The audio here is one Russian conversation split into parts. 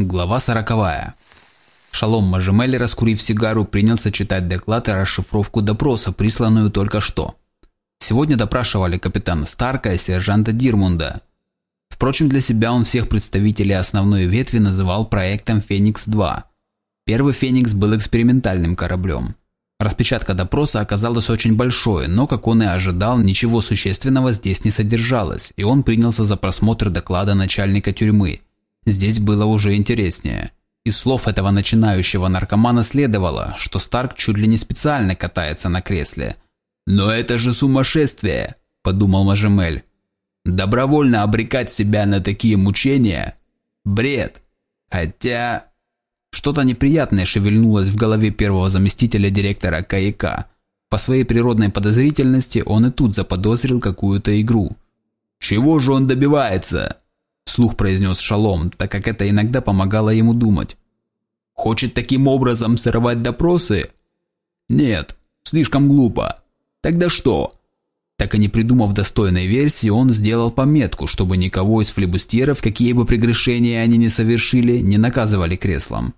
Глава сороковая. Шалом Мажемель, раскурив сигару, принялся читать доклад и расшифровку допроса, присланную только что. Сегодня допрашивали капитана Старка и сержанта Дирмунда. Впрочем, для себя он всех представителей основной ветви называл проектом «Феникс-2». Первый «Феникс» был экспериментальным кораблем. Распечатка допроса оказалась очень большой, но, как он и ожидал, ничего существенного здесь не содержалось, и он принялся за просмотр доклада начальника тюрьмы – Здесь было уже интереснее. Из слов этого начинающего наркомана следовало, что Старк чуть ли не специально катается на кресле. «Но это же сумасшествие!» – подумал Мажемель. «Добровольно обрекать себя на такие мучения? Бред! Хотя...» Что-то неприятное шевельнулось в голове первого заместителя директора КАИК. По своей природной подозрительности он и тут заподозрил какую-то игру. «Чего же он добивается?» Вслух произнес Шалом, так как это иногда помогало ему думать. Хочет таким образом сорвать допросы? Нет, слишком глупо. Тогда что? Так и не придумав достойной версии, он сделал пометку, чтобы никого из флебустеров, какие бы прегрешения они ни совершили, не наказывали креслом.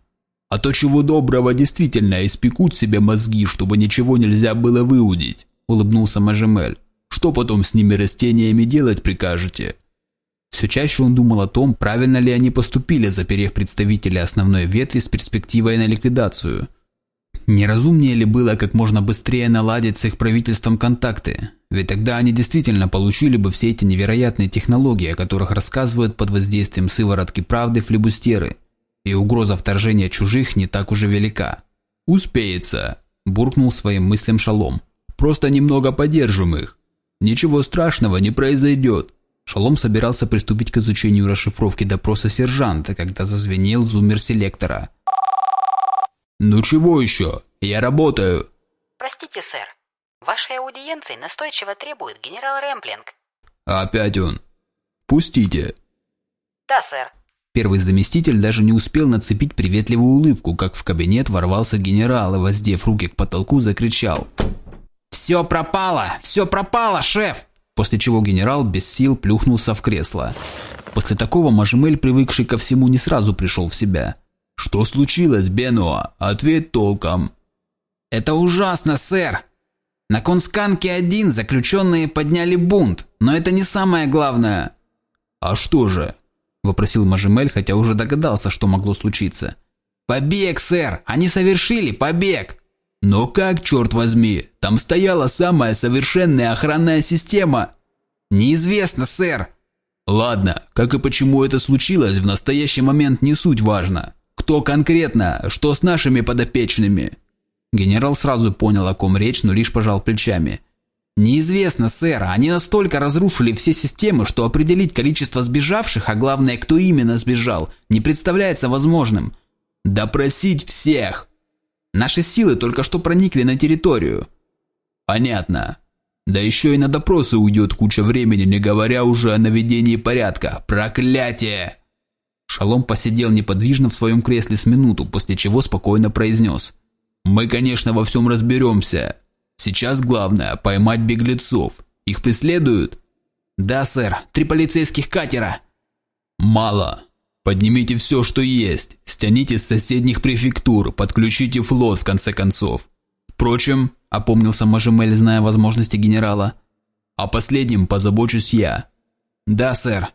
А то чего доброго действительно испекут себе мозги, чтобы ничего нельзя было выудить, улыбнулся Мажемель. Что потом с ними растениями делать прикажете? Все чаще он думал о том, правильно ли они поступили, заперев представителей основной ветви с перспективой на ликвидацию. Неразумнее ли было как можно быстрее наладить с их правительством контакты? Ведь тогда они действительно получили бы все эти невероятные технологии, о которых рассказывают под воздействием сыворотки правды флебустеры. И угроза вторжения чужих не так уже велика. «Успеется», – буркнул своим мыслям Шалом. «Просто немного подержим их. Ничего страшного не произойдет. Шалом собирался приступить к изучению расшифровки допроса сержанта, когда зазвенел зуммер селектора. «Ну чего еще? Я работаю!» «Простите, сэр. Вашей аудиенции настойчиво требует генерал Рэмплинг». «Опять он. Пустите». «Да, сэр». Первый заместитель даже не успел нацепить приветливую улыбку, как в кабинет ворвался генерал и, воздев руки к потолку, закричал. «Все пропало! Все пропало, шеф! После чего генерал без сил плюхнулся в кресло. После такого Мажемель, привыкший ко всему, не сразу пришел в себя. «Что случилось, Бенуа? Ответь толком!» «Это ужасно, сэр! На Консканке-1 заключенные подняли бунт, но это не самое главное!» «А что же?» – вопросил Мажемель, хотя уже догадался, что могло случиться. «Побег, сэр! Они совершили побег!» Но как, черт возьми, там стояла самая совершенная охранная система? Неизвестно, сэр. Ладно, как и почему это случилось, в настоящий момент не суть важно. Кто конкретно, что с нашими подопечными? Генерал сразу понял, о ком речь, но лишь пожал плечами. Неизвестно, сэр, они настолько разрушили все системы, что определить количество сбежавших, а главное, кто именно сбежал, не представляется возможным. Допросить всех! Наши силы только что проникли на территорию. Понятно. Да еще и на допросы уйдет куча времени, не говоря уже о наведении порядка. Проклятие! Шалом посидел неподвижно в своем кресле с минуту, после чего спокойно произнес. «Мы, конечно, во всем разберемся. Сейчас главное – поймать беглецов. Их преследуют?» «Да, сэр. Три полицейских катера». «Мало. Поднимите все, что есть, стяните с соседних префектур, подключите флот в конце концов. Впрочем, опомнился Мажемель, зная возможности генерала, о последнем позабочусь я. Да, сэр.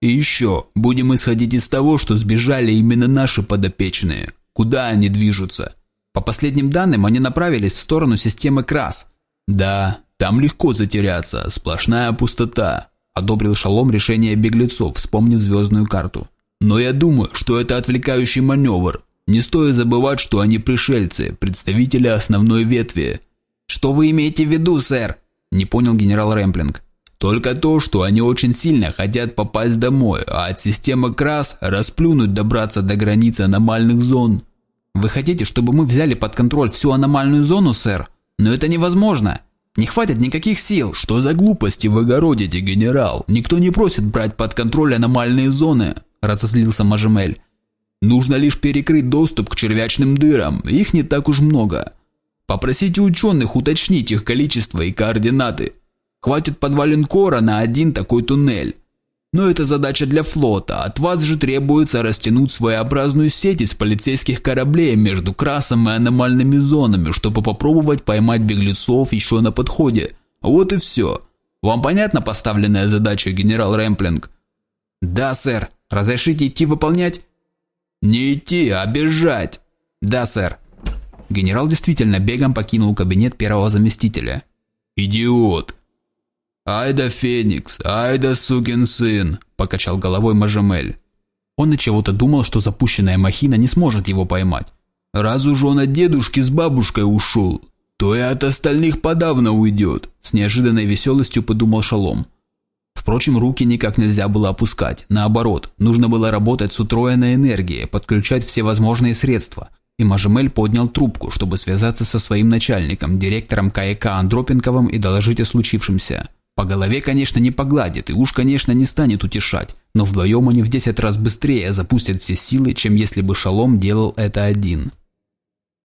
И еще, будем исходить из того, что сбежали именно наши подопечные. Куда они движутся? По последним данным, они направились в сторону системы КРАС. Да, там легко затеряться, сплошная пустота. Одобрил Шалом решение беглецов, вспомнив звездную карту. Но я думаю, что это отвлекающий маневр. Не стоит забывать, что они пришельцы, представители основной ветви. Что вы имеете в виду, сэр? Не понял генерал Рэмплинг. Только то, что они очень сильно хотят попасть домой, а от системы КРАС расплюнуть добраться до границы аномальных зон. Вы хотите, чтобы мы взяли под контроль всю аномальную зону, сэр? Но это невозможно. Не хватит никаких сил. Что за глупости вы городите, генерал? Никто не просит брать под контроль аномальные зоны разозлился Мажемель. Нужно лишь перекрыть доступ к червячным дырам, их не так уж много. Попросите ученых уточнить их количество и координаты. Хватит под Валенкора на один такой туннель. Но это задача для флота. От вас же требуется растянуть своеобразную сеть из полицейских кораблей между Красом и аномальными зонами, чтобы попробовать поймать беглецов еще на подходе. Вот и все. Вам понятна поставленная задача, генерал Рэмплинг? Да, сэр. Разрешите идти выполнять? Не идти, а бежать. Да, сэр. Генерал действительно бегом покинул кабинет первого заместителя. Идиот. «Ай да Феникс, ай да сукин сын!» – покачал головой Мажемель. Он и чего-то думал, что запущенная махина не сможет его поймать. «Раз уж он от дедушки с бабушкой ушел, то и от остальных подавно уйдет», – с неожиданной веселостью подумал Шалом. Впрочем, руки никак нельзя было опускать, наоборот, нужно было работать с утроенной энергией, подключать все возможные средства. И Мажемель поднял трубку, чтобы связаться со своим начальником, директором КАЭК Андропенковым и доложить о случившемся. По голове, конечно, не погладит и уж, конечно, не станет утешать, но вдвоем они в 10 раз быстрее запустят все силы, чем если бы Шалом делал это один.